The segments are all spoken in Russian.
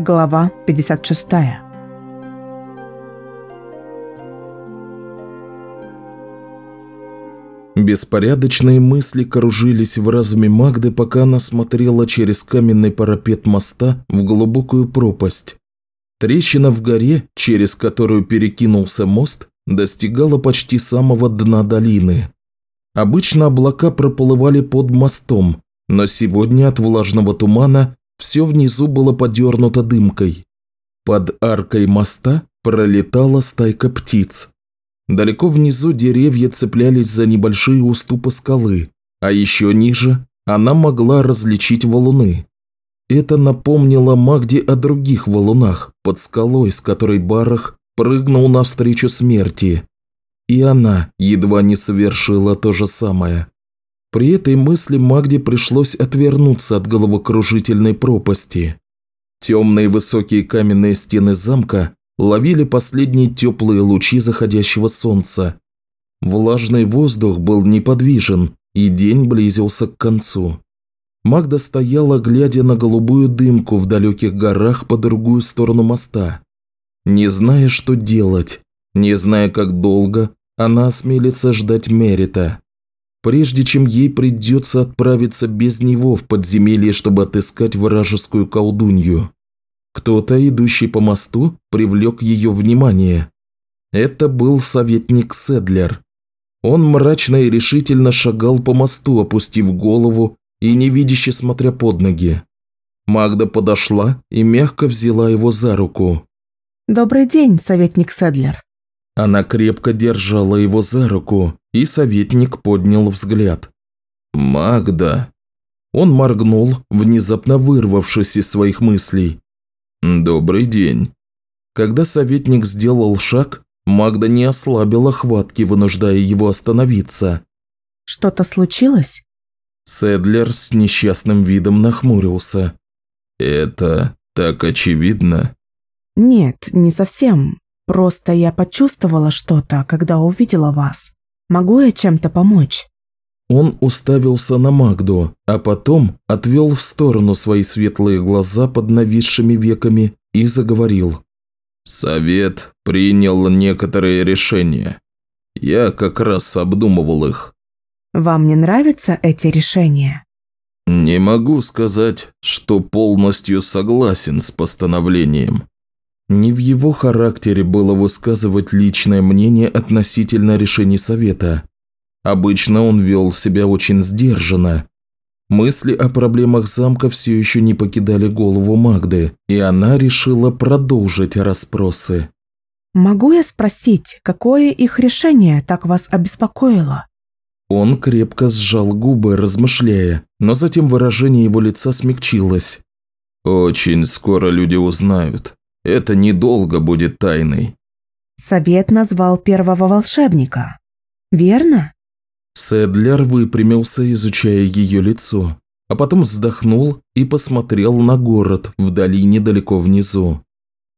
Глава 56 Беспорядочные мысли кружились в разуме Магды, пока она смотрела через каменный парапет моста в глубокую пропасть. Трещина в горе, через которую перекинулся мост, достигала почти самого дна долины. Обычно облака проплывали под мостом, но сегодня от влажного тумана все внизу было подернуто дымкой. Под аркой моста пролетала стайка птиц. Далеко внизу деревья цеплялись за небольшие уступы скалы, а еще ниже она могла различить валуны. Это напомнило Магде о других валунах под скалой, с которой Барах прыгнул навстречу смерти. И она едва не совершила то же самое. При этой мысли Магде пришлось отвернуться от головокружительной пропасти. Темные высокие каменные стены замка ловили последние теплые лучи заходящего солнца. Влажный воздух был неподвижен, и день близился к концу. Магда стояла, глядя на голубую дымку в далеких горах по другую сторону моста. Не зная, что делать, не зная, как долго, она осмелится ждать Мерита прежде чем ей придется отправиться без него в подземелье, чтобы отыскать вражескую колдунью. Кто-то, идущий по мосту, привлек ее внимание. Это был советник Седлер. Он мрачно и решительно шагал по мосту, опустив голову и невидяще смотря под ноги. Магда подошла и мягко взяла его за руку. «Добрый день, советник Седлер». Она крепко держала его за руку, и советник поднял взгляд. «Магда!» Он моргнул, внезапно вырвавшись из своих мыслей. «Добрый день!» Когда советник сделал шаг, Магда не ослабила хватки, вынуждая его остановиться. «Что-то случилось?» Седлер с несчастным видом нахмурился. «Это так очевидно?» «Нет, не совсем. Просто я почувствовала что-то, когда увидела вас. Могу я чем-то помочь?» Он уставился на Магду, а потом отвел в сторону свои светлые глаза под нависшими веками и заговорил. «Совет принял некоторые решения. Я как раз обдумывал их». «Вам не нравятся эти решения?» «Не могу сказать, что полностью согласен с постановлением. Не в его характере было высказывать личное мнение относительно решений совета. Обычно он вел себя очень сдержанно. Мысли о проблемах замка все еще не покидали голову Магды, и она решила продолжить расспросы. «Могу я спросить, какое их решение так вас обеспокоило?» Он крепко сжал губы, размышляя, но затем выражение его лица смягчилось. «Очень скоро люди узнают. Это недолго будет тайной. Совет назвал первого волшебника. Верно? Седлер выпрямился, изучая ее лицо, а потом вздохнул и посмотрел на город в долине далеко внизу.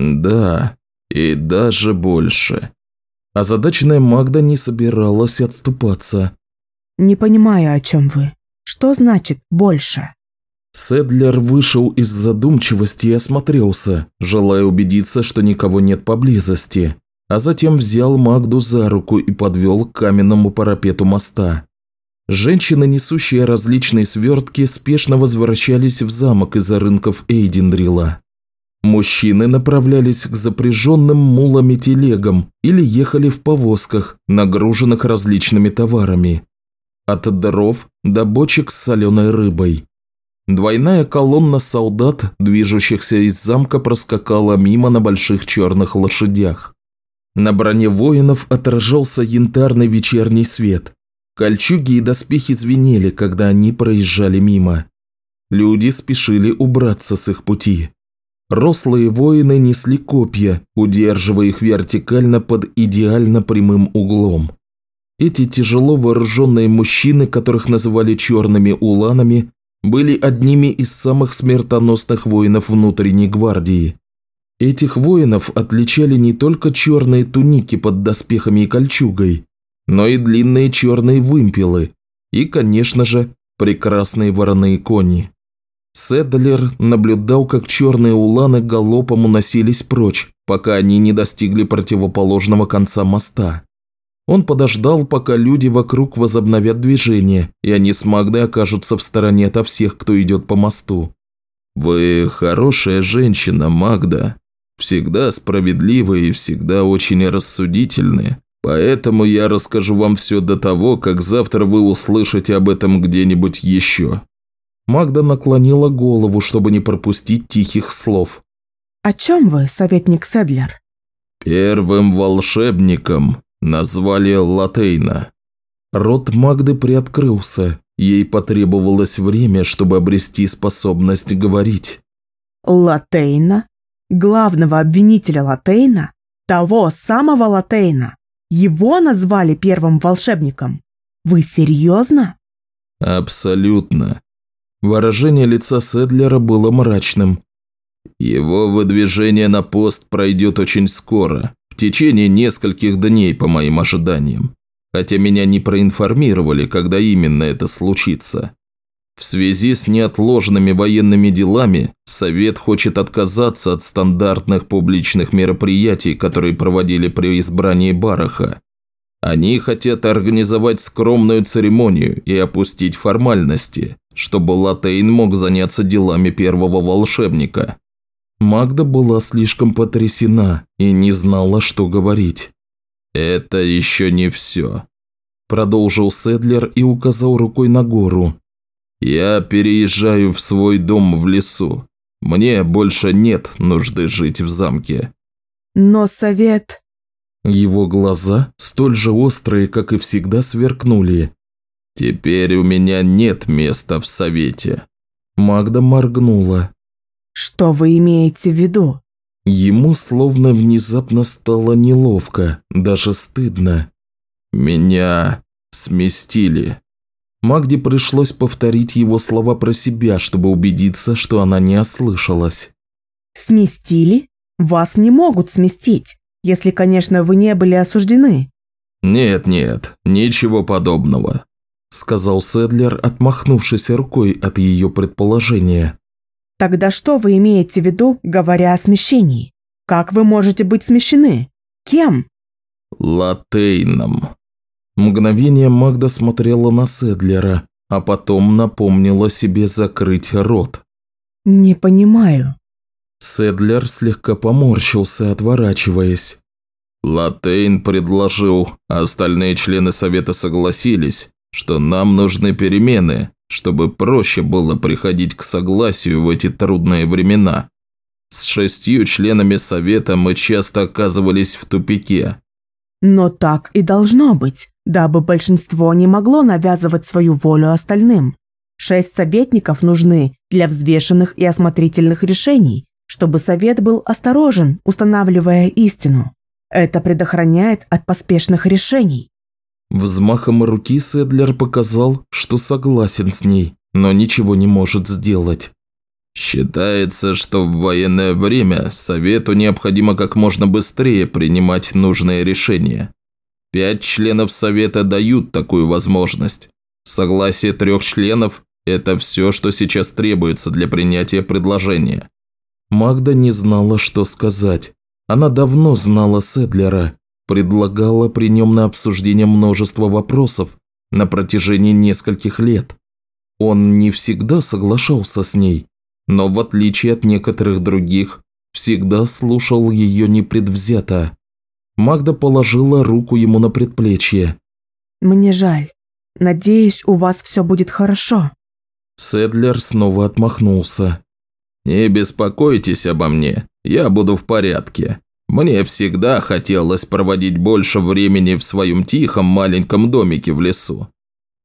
Да, и даже больше. Озадаченная Магда не собиралась отступаться. «Не понимаю, о чем вы. Что значит «больше»?» Седлер вышел из задумчивости и осмотрелся, желая убедиться, что никого нет поблизости, а затем взял Магду за руку и подвел к каменному парапету моста. Женщины, несущие различные свертки, спешно возвращались в замок из-за рынков Эйдендрила. Мужчины направлялись к запряженным мулами телегам или ехали в повозках, нагруженных различными товарами. От дров до бочек с соленой рыбой. Двойная колонна солдат, движущихся из замка, проскакала мимо на больших черных лошадях. На броне воинов отражался янтарный вечерний свет. Кольчуги и доспехи звенели, когда они проезжали мимо. Люди спешили убраться с их пути. Рослые воины несли копья, удерживая их вертикально под идеально прямым углом. Эти тяжело вооруженные мужчины, которых называли черными уланами, были одними из самых смертоносных воинов внутренней гвардии. Этих воинов отличали не только черные туники под доспехами и кольчугой, но и длинные черные вымпелы и, конечно же, прекрасные вороные кони. Седлер наблюдал, как черные уланы галопом уносились прочь, пока они не достигли противоположного конца моста. Он подождал, пока люди вокруг возобновят движение, и они с Магдой окажутся в стороне от всех, кто идет по мосту. «Вы хорошая женщина, Магда. Всегда справедливы и всегда очень рассудительны. Поэтому я расскажу вам все до того, как завтра вы услышите об этом где-нибудь еще». Магда наклонила голову, чтобы не пропустить тихих слов. «О чем вы, советник Седлер?» «Первым волшебником назвали Латейна». Рот Магды приоткрылся. Ей потребовалось время, чтобы обрести способность говорить. «Латейна? Главного обвинителя Латейна? Того самого Латейна? Его назвали первым волшебником? Вы серьезно?» «Абсолютно. Выражение лица Седлера было мрачным. «Его выдвижение на пост пройдет очень скоро, течение нескольких дней, по моим ожиданиям, хотя меня не проинформировали, когда именно это случится. В связи с неотложными военными делами Совет хочет отказаться от стандартных публичных мероприятий, которые проводили при избрании Бараха. Они хотят организовать скромную церемонию и опустить формальности, чтобы Латейн мог заняться делами первого волшебника. Магда была слишком потрясена и не знала, что говорить. «Это еще не все», – продолжил Седлер и указал рукой на гору. «Я переезжаю в свой дом в лесу. Мне больше нет нужды жить в замке». «Но совет...» Его глаза, столь же острые, как и всегда, сверкнули. «Теперь у меня нет места в совете». Магда моргнула. «Что вы имеете в виду?» Ему словно внезапно стало неловко, даже стыдно. «Меня сместили». Магде пришлось повторить его слова про себя, чтобы убедиться, что она не ослышалась. «Сместили? Вас не могут сместить, если, конечно, вы не были осуждены». «Нет-нет, ничего подобного сказал Седлер, отмахнувшись рукой от ее предположения. «Тогда что вы имеете в виду, говоря о смещении? Как вы можете быть смещены? Кем?» «Латейном». Мгновение Магда смотрела на Седлера, а потом напомнила себе закрыть рот. «Не понимаю». Седлер слегка поморщился, отворачиваясь. Латейн предложил, а остальные члены совета согласились, что нам нужны перемены, чтобы проще было приходить к согласию в эти трудные времена. С шестью членами совета мы часто оказывались в тупике. Но так и должно быть, дабы большинство не могло навязывать свою волю остальным. Шесть советников нужны для взвешенных и осмотрительных решений, чтобы совет был осторожен, устанавливая истину. Это предохраняет от поспешных решений. Взмахом руки Седлер показал, что согласен с ней, но ничего не может сделать. Считается, что в военное время Совету необходимо как можно быстрее принимать нужные решения. Пять членов Совета дают такую возможность. Согласие трех членов – это все, что сейчас требуется для принятия предложения. Магда не знала, что сказать. Она давно знала Седлера предлагала при нем на обсуждение множество вопросов на протяжении нескольких лет. Он не всегда соглашался с ней, но в отличие от некоторых других, всегда слушал ее непредвзято. Магда положила руку ему на предплечье. «Мне жаль. Надеюсь, у вас все будет хорошо». Седлер снова отмахнулся. «Не беспокойтесь обо мне, я буду в порядке. Мне всегда хотелось проводить больше времени в своем тихом маленьком домике в лесу.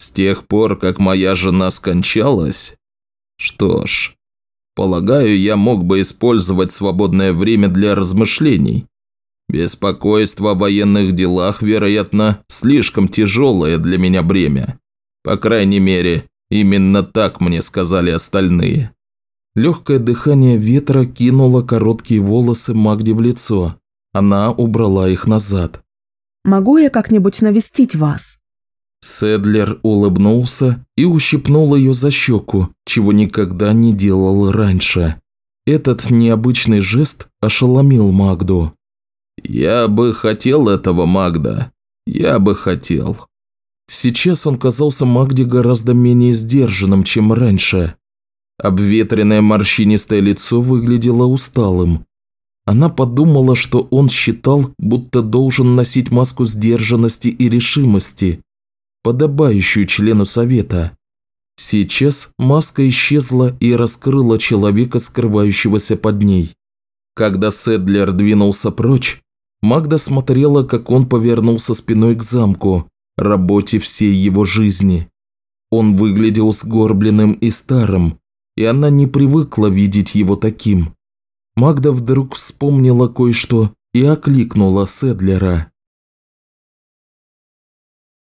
С тех пор, как моя жена скончалась... Что ж, полагаю, я мог бы использовать свободное время для размышлений. Беспокойство о военных делах, вероятно, слишком тяжелое для меня бремя. По крайней мере, именно так мне сказали остальные. Легкое дыхание ветра кинуло короткие волосы Магде в лицо. Она убрала их назад. «Могу я как-нибудь навестить вас?» Седлер улыбнулся и ущипнул ее за щеку, чего никогда не делал раньше. Этот необычный жест ошеломил Магду. «Я бы хотел этого, Магда. Я бы хотел». Сейчас он казался Магде гораздо менее сдержанным, чем раньше. Обветренное морщинистое лицо выглядело усталым. Она подумала, что он считал, будто должен носить маску сдержанности и решимости, подобающую члену совета. Сейчас маска исчезла и раскрыла человека, скрывающегося под ней. Когда Седлер двинулся прочь, Магда смотрела, как он повернулся спиной к замку, работе всей его жизни. Он выглядел сгорбленным и старым, и она не привыкла видеть его таким. Магда вдруг вспомнила кое-что и окликнула Седлера.